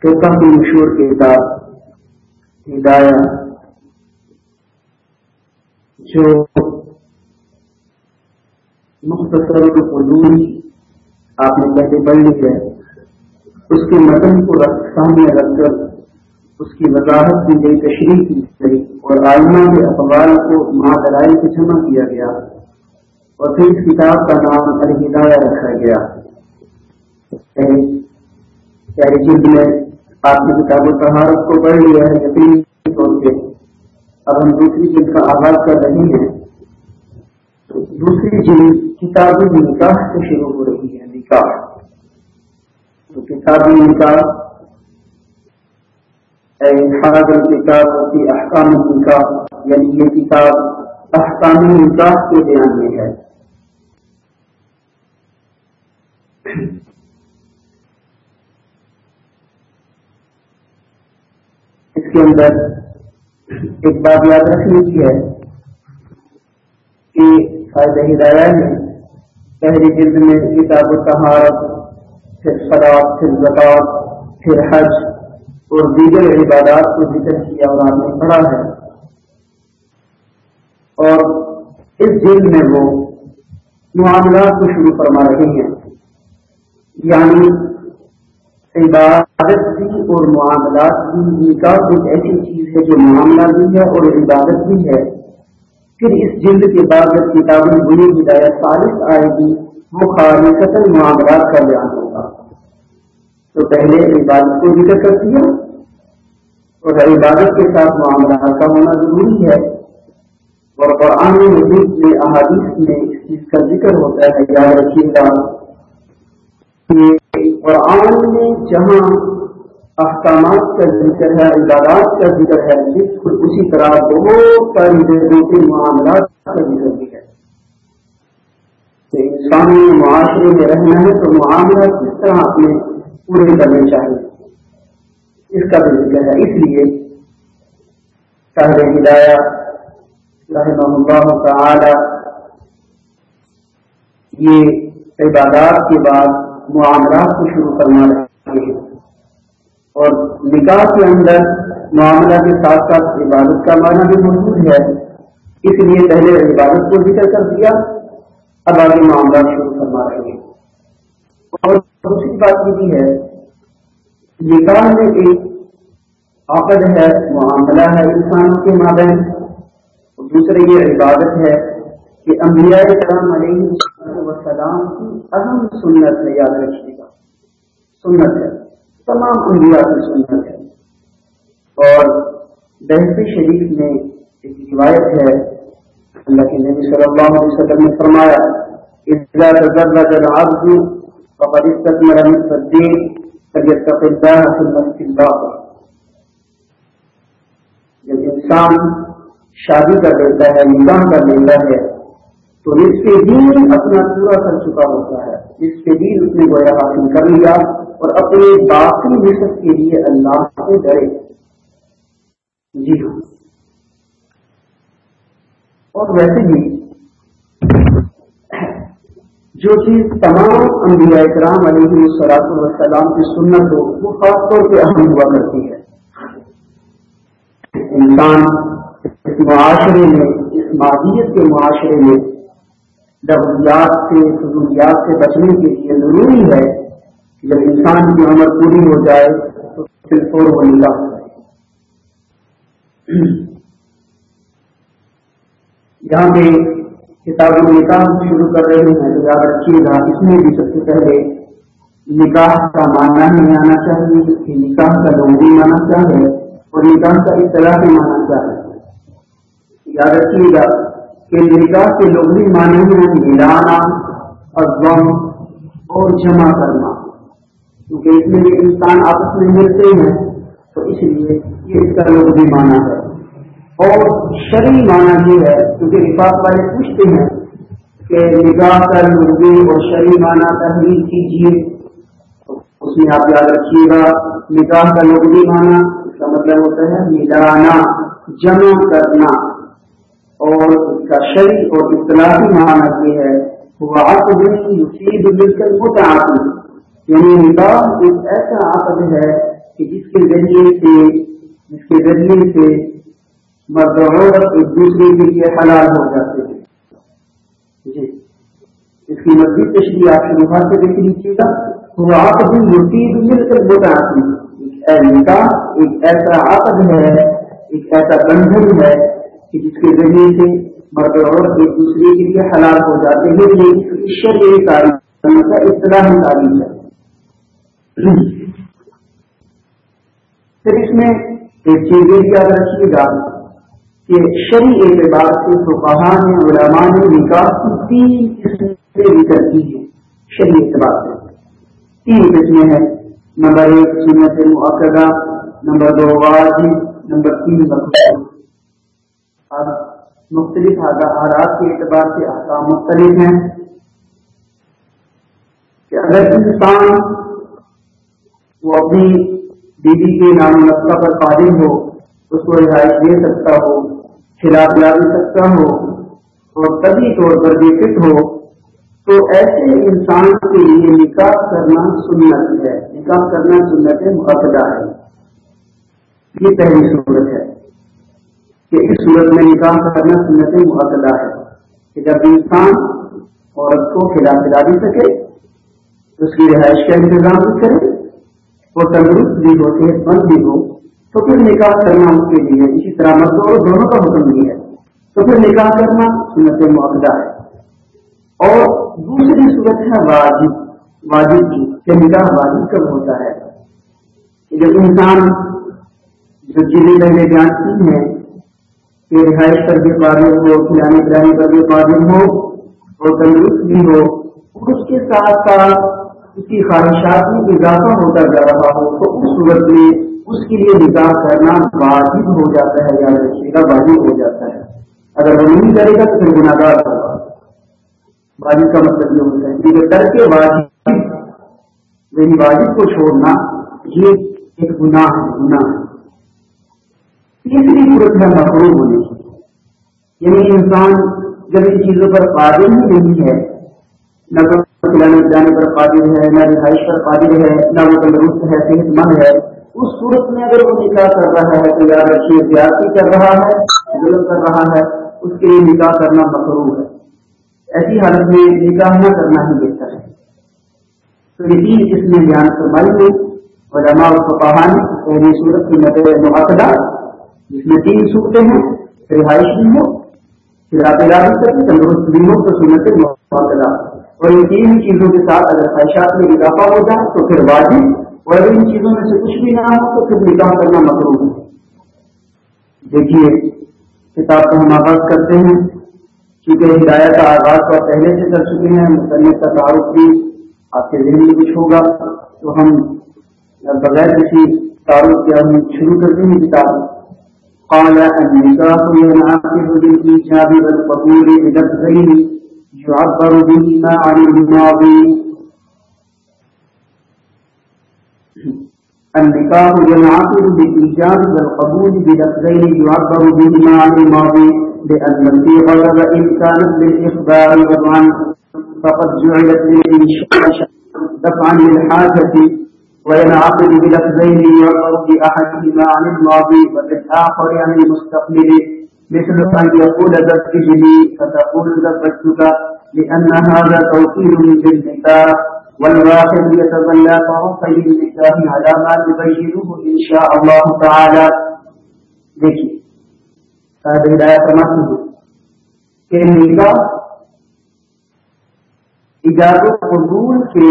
کہ کافی مشہور کتاب ہدایہ جو مختصر القدوم آپ نے پہلے پڑھ لی ہے۔ اس کے متن کو سامنے رکھ کر اس کی وضاحت کی گئی، تشریح کی گئی اور آئینہ کے اخبار کو ماں درائے سے جمع کیا گیا اور پھر اس کتاب کا نام الہدایہ رکھا گیا۔ یعنی- یعنی جلد میں آپ نے کتاب و تہارت کو پڑھ لیا ہے، یقینی طور سے اب ہم دوسری جلد کا آغاز کر رہے ہیں۔ دوسری جلد کتابی نکاح سے شروع ہو رہی ہے، نکاح۔ تو کتابی نکاح کتاب کی احکام نکاح یعنی یہ کتاب احکام نکاح کے بیان میں ہے۔ اس کے اندر ایک بات یاد رکھنی کی ہے کہ فائدہ ہدایہ میں پہلی جلد میں کتاب و تہارت پھر شراب پھر زکات پھر حج اور دیگر عبادات کو ذکر کیا اور آپ نے پڑھا ہے۔ اور اس جلد میں وہ معاملات کو شروع فرما رہے ہیں۔ یعنی عبادت بھی اور معاملات بھی نکاح ایک ایسی چیز ہے جو معاملہ بھی ہے اور عبادت بھی ہے۔ پھر اس جلد کے بعد جب کتاب بری ہدایت فارغ آئے گی وہ خالص معاملات کا بیان ہوگا۔ تو پہلے عبادت کو ذکر کر دیا اور عبادت کے ساتھ معاملات کا ہونا ضروری ہے۔ اور قرآن مزید میں احادیث میں اس چیز کا ذکر ہوتا ہے، یاد رکھیے گا۔ قرآن میں جہاں احکامات کا ذکر ہے، عبادات کا ذکر ہے بالکل اسی طرح بہت ساری جگہوں کے معاملات کا ذکر بھی ہے۔ کہ انسانی معاشرے میں رہنا ہے تو معاملات کس طرح اپنے پورے کرنے چاہیے؟ اس کا بھی ذکر ہے۔ اس لیے شاہر ہدایہ رحمہ اللہ تعالی یہ عبادات کے بعد معاملات کو شروع کرنا رہتے ہیں اور نکاح کے اندر معاملہ کے ساتھ ساتھ عبادت کا معنی بھی موجود ہے۔ اس لیے پہلے عبادت کو ذکر کر دیا، اب آگے معاملات شروع کرنا رہے ہیں اور دوسری بات یہ بھی ہے، نکاح میں ایک عقد ہے، معاملہ ہے انسانوں کے مابین۔ دوسرے یہ عبادت ہے کہ انبیاء کرام علیہ وسلام کی اہم سنت ہے، یاد رکھیے گا۔ سنت ہے۔ تمام انبیاء کی سنت ہے۔ اور بحث شریف میں ایک روایت ہے، اللہ کے نبی صلی اللہ علیہ وسلم نے فرمایا جب انسان شادی کر لیتا ہے، نگاہ کر لیتا ہے تو اس کے دین اپنا پورا کر چکا ہوتا ہے۔ اس کے دین اس نے گویا حاصل کر لیا اور اپنے باقی نصب کے لیے اللہ سے ڈرے۔ جی ہاں۔ اور ویسے بھی جو چیز تمام انبیاء کرام علیہ السلاط والسلام کی سنت ہو وہ خاص طور پہ اہم ہوا کرتی ہے۔ انسان اس معاشرے میں، اس ماہیت کے معاشرے میں لفظیات سے فضولیات سے بچنے کے لیے ضروری ہے کہ جب انسان کی عمر پوری ہو جائے، تو پھر فور وہ نکاح ہو جائے یہاں پہ کتاب نکاح شروع کر رہے ہیں، تو یاد رکھیے گا، اس میں بھی سب سے پہلے نکاح کا ماننا ہی آنا چاہیے کہ نکاح کا لوگ مانا چاہے اور نکاح کا اطلاع بھی مانا چاہے یاد رکھیے گا کہ نکاح کے لوگ بھی مانے ہیں، ملانا ازم اور جمع کرنا۔ کیونکہ اس میں انسان آپس میں ملتے ہیں، تو اس لیے یہ اس کا لوگ بھی مانا ہے۔ اور شرعی مانا یہ ہے، کیونکہ نکاح والے پوچھتے ہیں کہ نکاح کا لوگی اور شرعی مانا تحریر کیجیے اس میں آپ یاد رکھیے گا، نکاح کا لوگ بھی مانا اس کا مطلب ہوتا ہے ملانا، جمع کرنا۔ اور کا شری اور اطلاعی معنی یہ ہے وہ عقد یصیب بالکل متعاقد یعنی نکاح ایک ایسا عقد ہے کہ جس کے ذریعے سے، جس کے ذریعے سے مرد عورت ایک دوسرے کے لیے حلال ہو جاتے ہیں۔ جی اس کی مزید تشریح آپ کے مفاد سے دیکھ لیجیے گا۔ وہ عقد مفید مل کر نکاح ایک ایسا عقد ہے، ایک ایسا بندھن ہے کہ جس کے ذریعے سے مرد عورت ایک دوسرے کے لیے حلال ہو جاتے ہیں یہ شرعی تعلیم کا اصطلاح تعلیم ہے۔ پھر اس میں ایک چیز یہ یاد رکھیے گا کہ شری اعتبار سے تو نے علماء نے نکاح کی تین قسم سے ذکر کی ہے شری اعتبار سے۔ تین قسمیں ہیں۔ نمبر ایک سنت مقدہ نمبر دو واضح نمبر تین اب مختلف آرات کے اعتبار سے احکام مختلف ہیں۔ کہ اگر انسان وہ اپنی بیوی کے نام نقصہ پر قادم ہو، اس کو رہائش دے سکتا ہو کھلا پلا بھی سکتا ہو، اور طبی طور پر بھی فٹ ہو، تو ایسے انسان کے لیے نکاح کرنا سنت ہے۔ نکاح کرنا سنت مقدہ ہے۔ یہ پہلی صورت ہے۔ کہ اس صورت میں نکاح کرنا سنت مقدہ ہے کہ جب انسان عورت کو کھلا پلا بھی سکے، اس کی رہائش کا انتظام بھی کرے وہ تندرست بھی ہو صحت مند بھی ہو، تو پھر نکاح کرنا اس کے لیے اسی طرح مرد اور دونوں کا حکم بھی ہے۔ تو پھر نکاح کرنا سنت معاہدہ ہے۔ اور دوسری صورت ہے واجب واجب کی، کہ نکاح واجب کب ہوتا ہے؟ جب انسان جو چیزیں پہلے جانتی ہیں کہ رہائش پر بھی قابل ہو یعنی کھلانے پلانے پر بھی قابل ہو اور تندرست بھی ہو، اس کے ساتھ ساتھ اس کی خواہشات میں اضافہ ہوتا جا رہا ہو، تو اس صورت میں اس کے لیے نکاح کرنا واجب ہو جاتا ہے یا رکھیے گا واجب ہو جاتا ہے۔ اگر وہ نہیں کرے گا تو پھر گناگار ہوگا؟ واجب کا مطلب یہ ہوتا ہے کیونکہ کر کے واجب یعنی واجب کو چھوڑنا، یہ ایک گناہ ہے گناہ۔ ہے تیسری صورت ہے محروم ہونے کی یعنی انسان جب ان چیزوں پر قابل ہی نہیں ہے، نہ جانے پر قابل ہے، نہ رہائش پر قابل ہے، نہ وہ تندرست ہے، صحت مند ہے۔ اس صورت میں اگر وہ نکاح کر رہا ہے، تو یار اچھی زیادتی کر رہا ہے، ظلم کر رہا ہے، اس کے لیے نکاح کرنا مقروب ہے۔ ایسی حالت میں نکاح نہ کرنا ہی بہتر ہے۔ تو یہ تین قسمیں بیان فرمائی گئی علماء اور فقہان پہلی صورت کی نظر معقدہ جس میں تین صورتیں ہیں رہائش بھی ہو، پھر تندرست بھی ہو تو سنت معقدہ اور ان تین چیزوں کے ساتھ اگر خواہشات میں اضافہ ہو جائے تو پھر واجب، اور اگر ان چیزوں میں سے کچھ بھی نہ ہو تو پھر نکاح کرنا مقروب ہے۔ دیکھیے، کتاب کو ہم آغاز کرتے ہیں۔ کیونکہ ہدایت کا آغاز تو پہلے سے کر چکے ہیں، مصنف کا تعارف بھی آپ کے ذہن میں کچھ ہوگا۔ تو ہم بغیر کسی تعارف کے ہم شروع کرتے ہیں کتاب۔ قال النكاح ينعقد بالإيجاب والقبول بلفظين يعبر بهما عن الماضي النكاح ينعقد بالإيجاب والقبول بلفظين يعبر بهما عن الماضي لأن الصيغة وإن كانت للإخبار وضعا فقد جعلت للإنشاء دفعا للحاجة. وينعقد بلفظين يعبر بأحدهما عن الماضي وبالآخر عن المستقبل مثل أن يقول زوجني فتقول زوجتك لأن هذا توكيل بالنكاح والواحد يتولى طرفي النكاح على ما يبينه إن شاء الله تعالى دیکھیے صاحب ہدایت فرماتی ہوں کہ نکاح اجازت قبول کے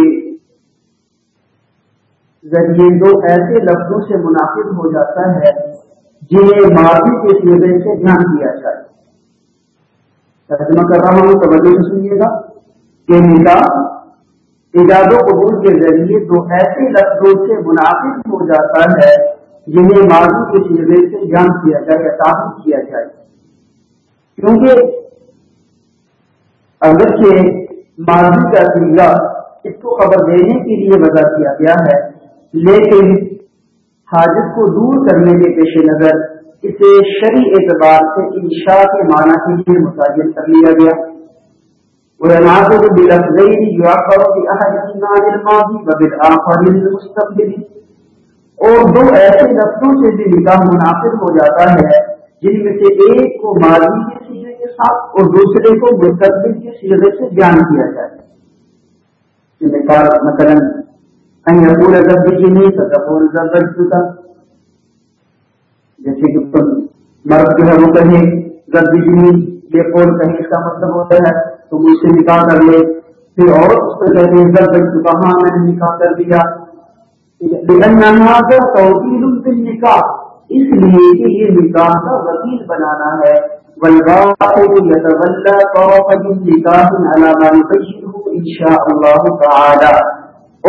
ذریعے دو ایسے لفظوں سے مناسب ہو جاتا ہے جنہیں معافی کے سیرے سے دھیان دیا جائے۔ ترجمہ کر رہا ہوں، توجہ سے سنیے گا۔ کہ نکاح ایجاد و قبول کے ذریعے تو ایسے لفظوں سے مناسب ہو جاتا ہے جنہیں ماضی کے سیرے سے جان کیا جائے، یا تعبیر کیا جائے۔ کیونکہ اگر کہ ماضی کا سیگا اس کو خبر دینے کے لیے وضع کیا گیا ہے لیکن حاجت کو دور کرنے کے پیش نظر اسے شری اعتبار سے انشاء کے معنی کے لیے متاثر کر لیا گیا۔ اور دو ایسے لفظوں سے بھی نکاح مناسب ہو جاتا ہے، جن میں سے ایک کو ماضی کے سیرے کے ساتھ اور دوسرے کو مستقبل کے سیرے سے بیان کیا جائے مثلاً پورا ضبط کی نہیں سکتا پورا ضبط جیسے کہ مرد جو ہے وہ کہیں ضبط کی یہ کون کہیں اس کا مطلب ہوتا ہے، تو مجھ سے نکاح کر لے۔ پھر اور اس کو کہتے ہیں ضبط چکا ہاں میں نے نکاح کر دیا توکیل نکاح اس لیے کہ یہ نکاح کا وکیل بنانا ہے۔ نکاح علامہ ان شاء اللہ تعالی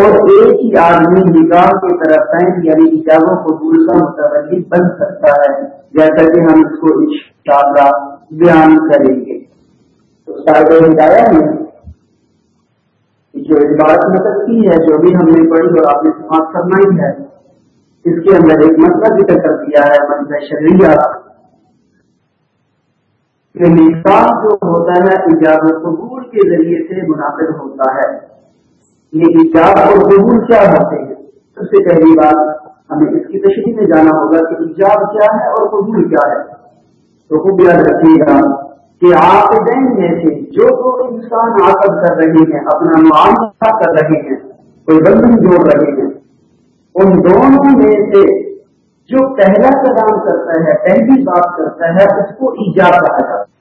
اور ایک ہی آدمی نکاح کے طرف یعنی ایجابوں کو دور کا متولی بن سکتا ہے، جیسا کہ ہم اس کو انشاءاللہ بیان کریں گے۔ تو سارے ہدایا میں جو عبارت مطلب کی ہے، جو بھی ہم نے پڑھی اور آپ نے سماعت کرنا ہی ہے، اس کے اندر ایک مسئلہ ذکر کر دیا ہے منظر شریعہ۔ کہ نکاح جو ہوتا ہے ایجاد قبول کے ذریعے سے منعقد ہوتا ہے۔ یہ ایجاد اور قبول کیا ہوتے ہیں؟ سب سے پہلی بات ہمیں اس کی تشریح میں جانا ہوگا کہ ایجاد کیا ہے اور قبول کیا ہے۔ تو خوب یاد رکھیے گا کہ آقدین میں سے جو کوئی انسان آکد کر رہے ہیں، اپنا معاملہ کر رہے ہیں، کوئی بندن جوڑ رہے ہیں، ان دونوں میں سے جو پہلا کلام کرتا ہے، پہلی بات کرتا ہے، اس کو ایجاد کہا جاتا ہے۔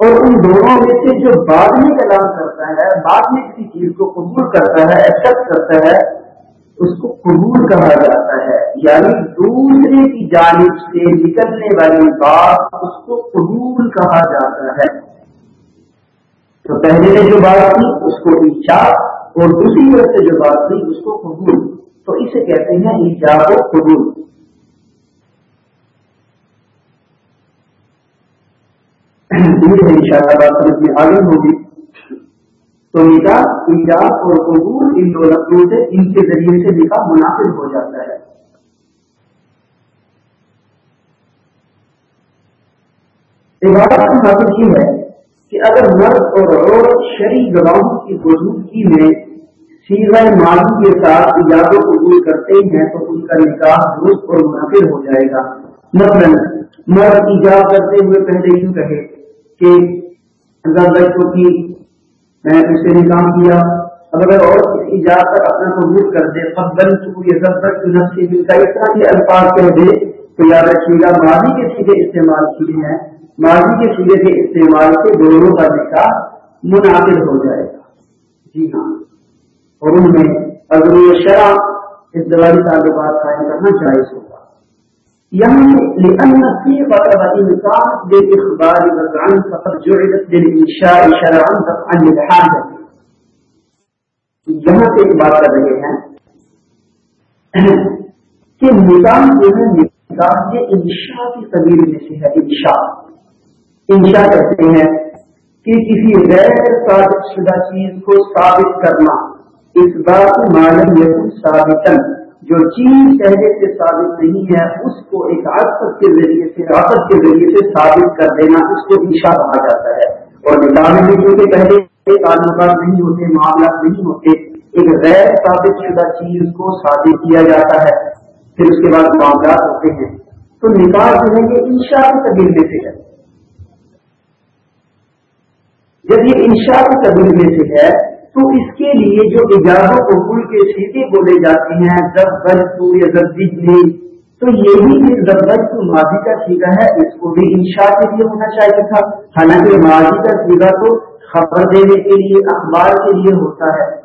اور ان دونوں میں سے جو بعد میں کلام کرتا ہے، بعد میں کسی چیز کو قبول کرتا ہے ایکسپٹ کرتا ہے، اس کو قبول کہا جاتا ہے۔ یعنی دوسرے کی جانب سے نکلنے والی بات اس کو قبول کہا جاتا ہے۔ تو پہلے نے جو بات کی، اس کو ایجاب اور دوسری طرف سے جو بات کی، اس کو قبول۔ تو اسے کہتے ہیں ایجاب و قبول۔ ان شاء اللہ بات سمجھ میں آگے ہوگی۔ تو نکاح ایجاد اور قبول ان دو لفظوں سے، ان کے ذریعے سے نکاح مناسب ہو جاتا ہے۔ عبادت حاصل یہ ہے کہ اگر مرد اور عورت شری گواہوں کی موجودگی میں سیرا ماضی کے ساتھ ایجاد و قبول کرتے ہیں تو ان کا نکاح درست اور مناسب ہو جائے گا۔ مثلاً، مرد ایجاد کرتے ہوئے پہلے یوں کہے کہ بچوں کی میں نے اس سے بھی کام کیا۔ اگر اور کسی جات پر اپنا قبول کر دے قبل یہ سب تک نفسی مل کا اس طرح کے الفاظ کہہ دے، تو یاد رکھیے گا، ماضی کے سیدھے استعمال کیے ہیں۔ ماضی کے سیدھے کے استعمال سے دونوں کا نکاح منعقد ہو جائے گا۔ جی ہاں۔ اور ان میں اگر یہ شرح اس دوائی تعلقات قائم کرنا چاہیے یعنی يعني لأن صيغة الإنسان للإخبار والعن فقد جعلت للإنشاء شرعا دفعا للحاجة یہاں سے ایک بات کر رہے ہیں. کہ نظام جو ہے، نظام یہ انشاء کی قبیل میں سے ہے انشاء. انشاء کہتے ہیں کہ کسی غیر ثابت شدہ چیز کو ثابت کرنا. اس بات معلوم یقین ثابتن جو چیز پہلے سے ثابت نہیں ہے، اس کو ایک عادت کے ذریعے سے عادت کے ذریعے سے ثابت کر دینا، اس کو عشا کہا جاتا ہے۔ اور نکاح میں کیونکہ پہلے تعلقات نہیں ہوتے، معاملات نہیں ہوتے، ایک غیر ثابت شدہ چیز کو ثابت کیا جاتا ہے۔ پھر اس کے بعد معاملات ہوتے ہیں۔ تو نکاح جو ہے، یہ انشا کی قبیل میں سے ہے۔ جب یہ انشا کی قبیل میں سے ہے تو اس کے لیے جو اجازت قبول کے سیٹیں بولے جاتے ہیں جب بج تو یا جب بجلی تو یہی جب بج ماضی کا سیدھا ہے، اس کو بھی انشاء کے لیے ہونا چاہیے تھا۔ حالانکہ ماضی کا سیدھا تو خبر دینے کے لیے، اخبار کے لیے ہوتا ہے۔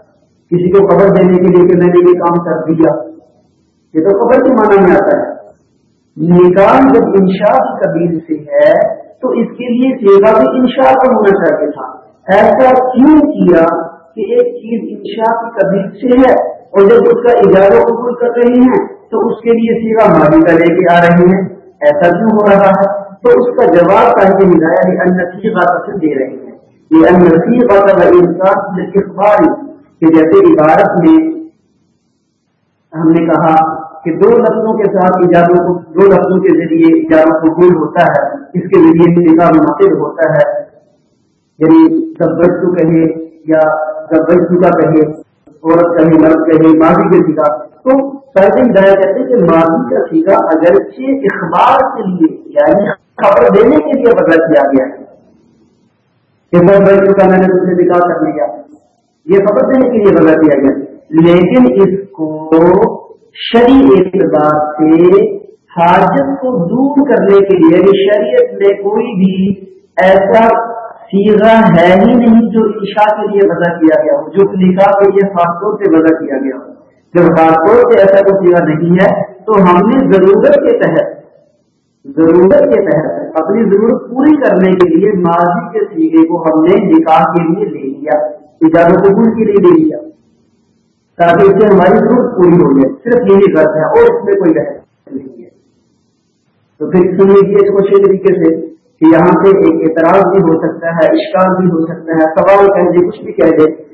کسی کو خبر دینے کے لیے کہ میں نے یہ کام کر دیا۔ یہ تو خبر کے معنی میں آتا ہے۔ نکال جب انشاء کی قبیل سے ہے، تو اس کے لیے سیوا بھی انشاء کا ہونا چاہیے تھا۔ ایسا کیوں کیا؟ کہ ایک چیز انشاء کی سے ہے اور جب اس کا اجازت قبول کر رہے ہیں تو اس کے لیے سیوا ماضی کا لے کے آ رہے ہیں۔ ایسا کیوں ہو رہا ہے؟ تو اس کا جواب کہ ہدایہ یہ انسی بات دے رہے ہیں۔ یہ انسی بات انسان کہ جیسے عبارت میں ہم نے کہا کہ دو لفظوں کے ساتھ اجازت دو لفظوں کے ذریعے اجازت قبول ہوتا ہے، اس کے ذریعے نکاح منعقد ہوتا ہے۔ یعنی سب بچوں کہے یا جب بچ چکا کہے، عورت کہیں مرد کہیں ماضی کے سیکھا تو سر ہدایت کہتے ہیں کہ ماضی کا سیکھا اگرچہ اخبار کے لیے یعنی خبر دینے کے لیے بدلا کیا گیا ہے۔ کہ بہت بڑھ چکا میں نے تم سے نکاح کر لیا۔ یہ خبر دینے کے لیے بدلا کیا گیا۔ لیکن اس کو شری اعتبار سے حاجت کو دور کرنے کے لیے یعنی شریعت میں کوئی بھی ایسا سیگا ہے ہی نہیں جو عشاء کے لیے وضع کیا گیا ہو، جو نکاح کے لیے خاص طور سے وضع کیا گیا ہو۔ جب خاص طور سے ایسا کوئی سیگا نہیں ہے، تو ہم نے ضرورت کے تحت، ضرورت کے تحت اپنی ضرورت پوری کرنے کے لیے ماضی کے سیگے کو ہم نے نکاح کے لیے لے لیا اجازت قبول کے لیے لے لیا تاکہ اس سے ہماری ضرورت پوری ہو جائے، صرف یہی غرض ہے اور اس میں کوئی نہیں ہے۔ تو پھر سن لیجیے اس کو اچھے طریقے سے کہ یہاں سے ایک اعتراض بھی ہو سکتا ہے، اشکال بھی ہو سکتا ہے، سوال کہہ دے کچھ بھی کہہ دے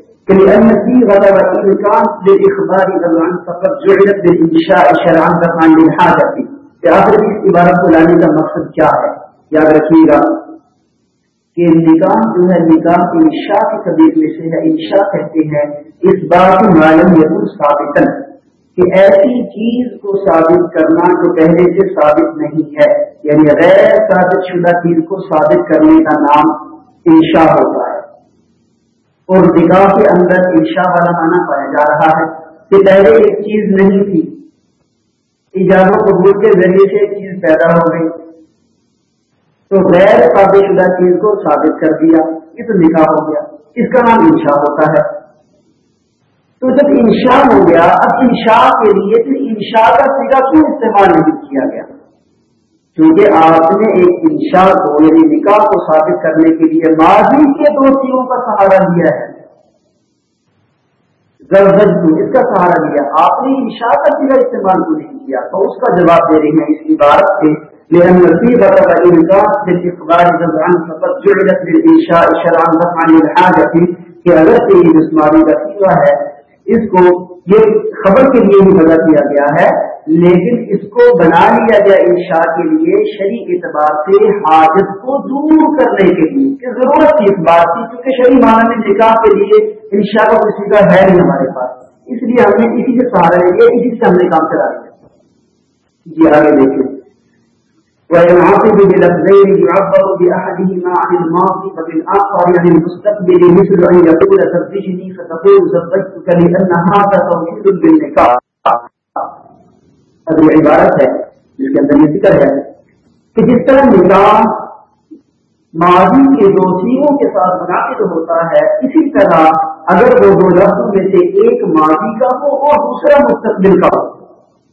کہ آخر اس عبارت کو لانے کا مقصد کیا ہے؟ یاد رکھیے گا کہ نکاح جو ہے، نکاح انشاء کے قبیلے سے ہے، انشاء کہتے ہیں، اس بات معلوم یقین ثابت کہ ایسی چیز کو ثابت کرنا جو پہلے سے ثابت نہیں ہے۔ یعنی غیر ثابت شدہ چیز کو ثابت کرنے کا نام انشاء ہوتا ہے۔ اور نگاہ کے اندر انشاء والا مانا پایا جا رہا ہے کہ پہلے ایک چیز نہیں تھی۔ ایجاد قبول کے ذریعے سے ایک چیز پیدا ہو گئی۔ تو غیر ثابت شدہ چیز کو ثابت کر دیا، یہ تو نکاح ہو گیا۔ اس کا نام انشاء ہوتا ہے۔ تو جب انشاء ہو گیا، اب انشاء کے لیے پھر انشاء کا سیگا کیوں استعمال نہیں کیا گیا؟ کیونکہ آپ نے ایک انشاء کو یعنی نکاح کو ثابت کرنے کے لیے ماضی کے دو کا سہارا لیا ہے۔ اس کا سہارا لیا۔ آپ نے انشاء کا سیگا استعمال کو نہیں کیا؟ تو اس کا جواب دے رہی ہیں اس کی بات سے لأن صيغة کہ اگر سے یہ جسمانی کا ہے اس کو یہ خبر کے لیے ہی بنا کیا گیا ہے لیکن اس کو بنا لیا گیا انشاء کے لیے شریع اعتبار سے حاجت کو دور کرنے کے لیے، کہ ضرورت کی اس بات کی، کیونکہ شریع معنی میں نکاح کے لیے انشاء کا کسی کا ہے نہیں ہمارے پاس۔ اس لیے ہم نے اسی سے سہارا لیا، اسی سے ہم نے کام کرا لیا۔ جی آگے دیکھیں۔ وينعقد بلفظين يعبر بأحدهما عن الماضي وبالآخر عن المستقبل مثل أن يقول فتقول زوجتك لأن هذا توحيد بالنكاح۔ هذه عبارت ہے جس کے اندر یہ ذکر ہے کہ جس طرح نکاح ماضی کے دو سیموں کے ساتھ منعقد ہوتا ہے، اسی طرح اگر وہ دو لفظوں میں سے ایک ماضی کا ہو اور دوسرا مستقبل کا ہو،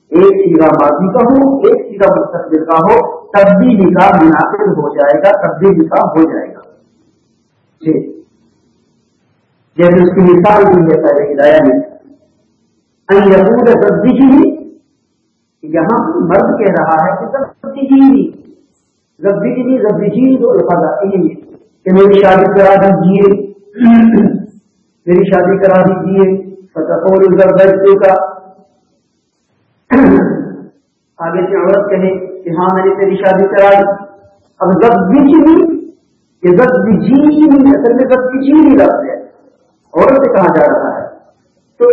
ایک سیرا ماضی کا ہو، ایک سیرا مستقبل کا ہو، تب بھی نکاح مناسب ہو جائے گا، تب بھی نکاح ہو جائے گا۔ جی۔ جیسے اس کی مثال دی ہے پہلے ہدایہ میں یقور سبزی ہی یہاں مرد کہہ رہا ہے کہ سبزی جی ربی کی ربی جی تو الفاظ آتے ہیں کہ میری شادی کرا دیجیے میری شادی کرا دیجیے فتح کا۔ آگے سے عورت کہے کہ ہاں میں نے تیری شادی کرا دی۔ اب ضبط بھی یہ ضبط بھی جی ہی نہیں اصل میں ضبط بھی جی نہیں لفظ ہے۔ عورت سے کہا جا رہا ہے۔ تو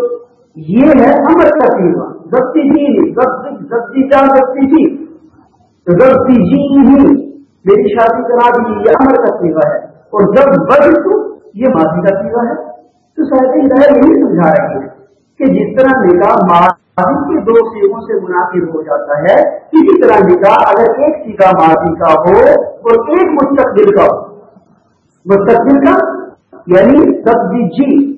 یہ ہے امر کا سیما ضبطی جی نہیں ضبطی چار ضبطی جی تو ضبطی جی نہیں میری شادی کرا دی، یہ امر کا سیوا ہے۔ اور جب بڑھ تو یہ ماضی کا سیوا ہے۔ تو شاید یہی سمجھا رہے ہیں کہ جس طرح نکاح ماں کے دو سیگوں سے مناسب ہو جاتا ہے، اسی طرح نکاح اگر ایک سیگا ماضی کا ہو اور ایک مستقبل کا ہو۔ مستقبل کا یعنی سبزی جی۔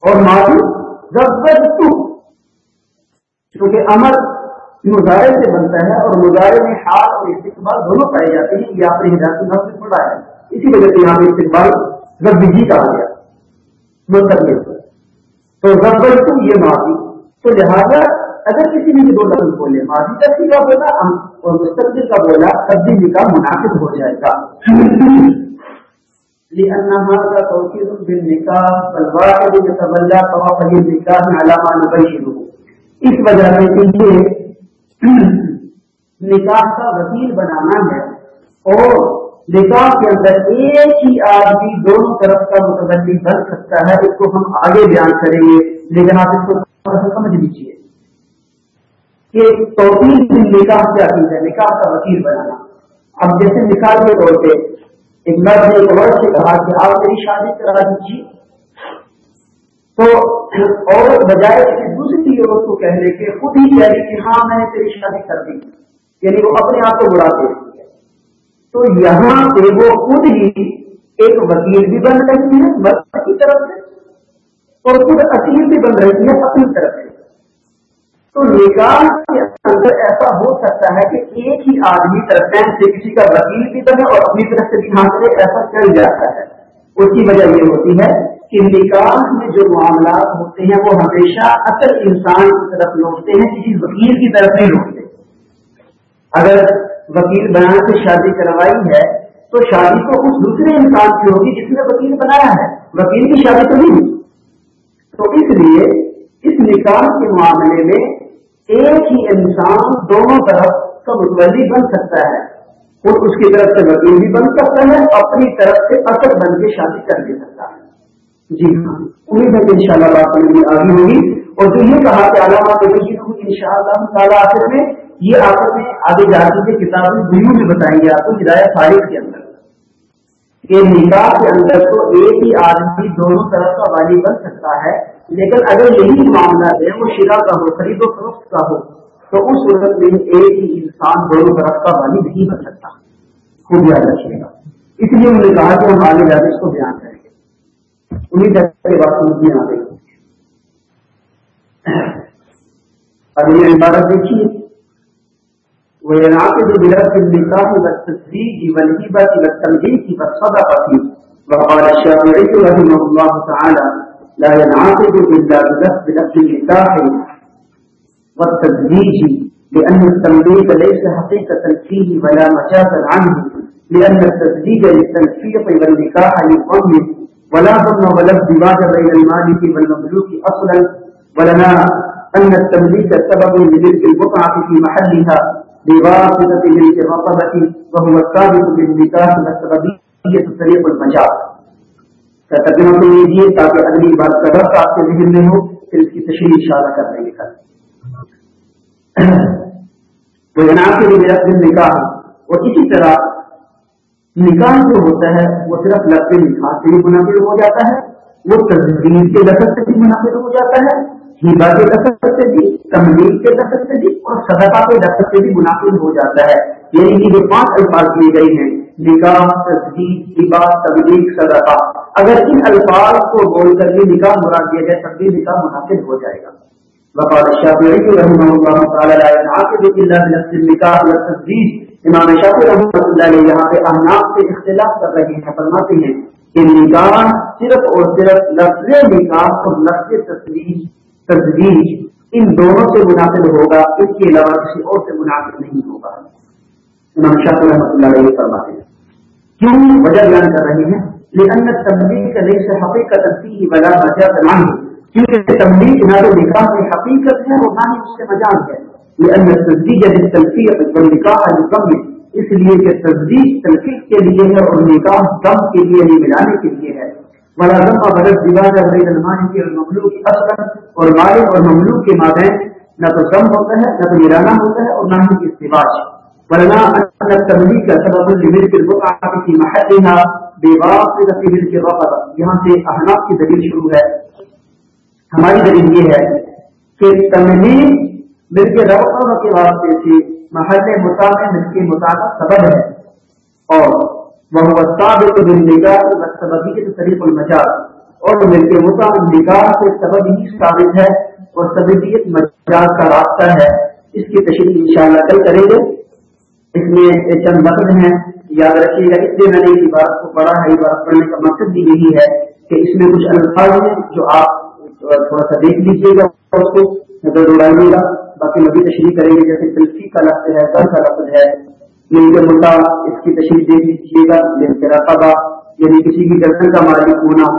اور ماضی کیونکہ امر مظاہرے سے بنتا ہے اور مظاہرے میں ہاتھ اور استقبال دونوں پائے جاتے ہیں، یہ آپ نے ہدایت نام سے پڑھا ہے۔ اسی وجہ سے یہاں پہ استقبال ربی جی کہا گیا۔ مطلب مستقبل تو ربر تو یہ ماضی۔ تو لہٰذا اگر کسی نے دو لفظ بولے، ماضی کا سیکھا بولا اور مستقبل کا بولا، تبدیلی کا مناسب ہو جائے گا۔ هذا توكيد بالنكاح فالواحد يتولى طواف النكاح على ما نبينه. اس وجہ سے یہ نکاح کا وکیل بنانا ہے اور نکاح کے اندر ایک ہی آدمی دونوں طرف کا متبدی بن سکتا ہے، اس کو ہم آگے بیان کریں گے، لیکن آپ اس کو سمجھ لیجیے کہ توفیق نکاح کیا چیز ہے؟ نکاح کا وکیل بنانا۔ اب جیسے مثال کے طور پہ ایک مرد نے ایک عورت سے کہا کہ آپ میری شادی کرا دیجیے۔ تو عورت بجائے کسی دوسری عورت کو کہنے کے، خود ہی کہہ رہی کہ ہاں میں نے تیری شادی کر دی۔ یعنی وہ اپنے آپ کو بڑھاتے ہیں تو یہاں پہ وہ خود ہی ایک وکیل بھی بن رہی ہے مرد کی طرف سے، اور خود اصیل بھی بن رہی ہے اپنی طرف سے۔ تو نکاح کے اندر ایسا ہو سکتا ہے کہ ایک ہی آدمی طرف سے کسی کا وکیل بھی بنے اور اپنی طرف سے بھی ہاں سے ایسا چل جاتا ہے۔ اس کی وجہ یہ ہوتی ہے کہ نکاح میں جو معاملات ہوتے ہیں، وہ ہمیشہ اصل انسان کی طرف لوٹتے ہیں، کسی وکیل کی طرف نہیں لوٹتے۔ اگر وکیل بنا کے شادی کروائی ہے، تو شادی تو اس دوسرے انسان کی ہوگی جس نے وکیل بنایا ہے۔ وکیل کی شادی تو نہیں تو اس لیے اس نکاح کے معاملے میں ایک ہی انسان دونوں طرف کا متولی بن سکتا ہے اور اس کی طرف سے وکیل بھی بن سکتا ہے، اپنی طرف سے اثر بن کے شادی کر دے سکتا ہے۔ جی ہاں امید ہے کہ ان شاء اللہ بات آگے ہوگی۔ اور جو یہ کہا کہ علامہ ان شاء اللہ تعالیٰ آخر میں، یہ آپ نے آگے جا کے کتاب میں میں بتائیں گے آپ کو، ہدایت فارغ کے اندر۔ کہ نکاح کے اندر تو ایک ہی آدمی دونوں طرف کا والی بن سکتا ہے۔ لیکن اگر یہی معاملہ ہے، وہ شرا کا ہو خرید و فروخت کا ہو، تو اس صورت میں ایک ہی انسان دونوں طرف کا والی نہیں بن سکتا، خود یاد رکھیے گا۔ اس لیے انہوں نے کہا کہ ہم آگے جا کے اس کو بیان کریں گے۔ انہیں طرح بات سمجھ میں آ گئی اب یہ عبارت دیکھیے۔ وہ جو بلاد نکاح تصدیق وينعقد بلفظ النكاح والتزويج والهبة والتمليك والصدقة وقال الشافعي رحمه الله تعالى لا ينعقد إلا بلفظ لفظ النكاح والتزويج، لأن التمليك ليس حقيقة فيه ولا مجازا عنه، لأن التزويج للتنفيق والنكاح للضم ولا ضم ولا ازدواج بين المالك والمملوك أصلا، ولنا أن التمليك سبب لملك البقعة في محلها بواسطة ملك الرقبة وهو الثابت بالنكاح والسببية طريق المجاز. ترجمہ کو لیجیے تاکہ اگلی بات کا وقت آپ کے ذہن میں ہو پھر اس کی تشریح اشارہ کر دیں گے۔ تو جناب کے لیے رقم نکاح اور اسی طرح نکاح جو ہوتا ہے، وہ صرف لفظ نکاح سے بھی منعقد ہو جاتا ہے۔ وہ تصویر کے لفظ سے بھی منعقد ہو جاتا ہے۔ ہیبا کے لفظ سے بھی، تملیغ کے لفظ سے بھی اور صدقہ کے لفظ سے بھی منعقد ہو جاتا ہے۔ یعنی کہ جو پانچ الفاظ دیے گئے ہیں۔ نکاح، تصدیق ہبا تبلیغ، صدقہ۔ اگر ان الفاظ کو بول کر بھی نکاح مراد دیا جائے، تب بھی نکاح منعقد ہو جائے گا۔ وقال الشافعي رحمه الله تعالى لا ينعقد الا بنفس النكاح والتصديق امام شافعی رحمۃ اللہ علیہ یہاں پہ احناف سے اختلاف کر رہے ہیں، فرماتے ہیں کہ نکاح صرف اور صرف لفظ نکاح اور لفظ تصویر تجویز ان دونوں سے مناسب ہوگا، اس کے علاوہ کسی اور سے مناسب نہیں ہوگا۔ امام شاہ رحمۃ اللہ علیہ فرماتے ہیں۔ کیوں وجہ بیان کر رہے ہیں؟ لیکن تبدیل کا نہیں سے حقیقت کی وجہ وجہ بنائیں کیونکہ تبدیل نہ تو نکاح میں حقیقت ہے اور نہ ہی اس سے مجاز ہے۔ لأن التصديق للتلفيق والنكاح المكمل اس لیے کہ تصدیق تلفیق کے لیے ہے اور نکاح دم کے لیے نہیں، ملانے کے لیے ہے۔ بڑا دم بدل دیوار بین المالک اور مملوک اصلا، اور مالک اور مملوک کے مابین۔ نہ تو دم ہوتا ہے، نہ تو ملانا ہوتا ہے اور نہ ہی استواج۔ ورنہ ان التملیک سبب لملک محلها بواسطہ ملک الرقبہ یہاں سے احناف کی دلیل شروع ہے۔ ہماری دلیل یہ ہے کہ تملیک مل کے کے واسطے سے محل متا مل کے سبب ہے۔ اور وہ ثابت طریق المجاز۔ اور مل کے نگاہ سے سبب ہی ثابت ہے اور سببیت مجاز کا راستہ ہے۔ اس کی تشریح انشاءاللہ کل کریں گے۔ اس میں چند مطلب ہیں یاد رکھیے گا، اس لیے میں نے عبارت کو پڑھا ہے عبارت پڑھنے کا مقصد بھی یہی ہے کہ اس میں کچھ الفاظ ہیں جو آپ تھوڑا سا دیکھ لیجیے گا اس کو نظر دوڑائیے گا۔ باقی مزید تشریح کریں گے، جیسے تلفی کا لفظ ہے گھر کا لفظ ہے۔ مل کے مدعا اس کی تشریح دیکھ لیجیے گا یعنی رقبہ یعنی کسی کی گردن کا مالک ہونا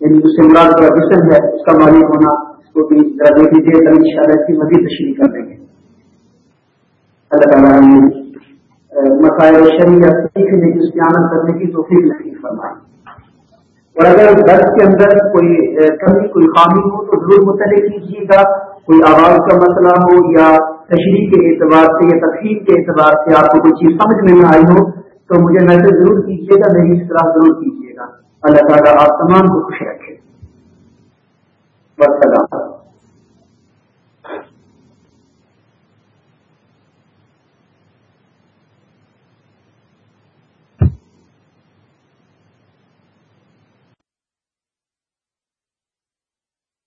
یعنی اس سے مراد کا جسم ہے، اس کا مالک ہونا، اس کو بھی ذرا دیکھ لیجیے گا ان شاء اللہ اس کی مزید تشریح کر دیں گے۔ اللہ تعالیٰ مسائل شریعت سیکھنے کی اس کی عمل کرنے کی توفیق نہیں فرمائی اور اگر درد کے اندر کوئی کمی کوئی خامی ہو تو ضرور مطلع کیجیے گا۔ کوئی آواز کا مسئلہ ہو یا تشریح کے اعتبار سے یا تفہیم کے اعتبار سے آپ کو کوئی چیز سمجھ میں نہ آئی ہو تو مجھے میسج ضرور کیجیے گا میری اصطلاح ضرور کیجیے گا۔ اللہ تعالیٰ آپ تمام کو خوش رکھے۔ بس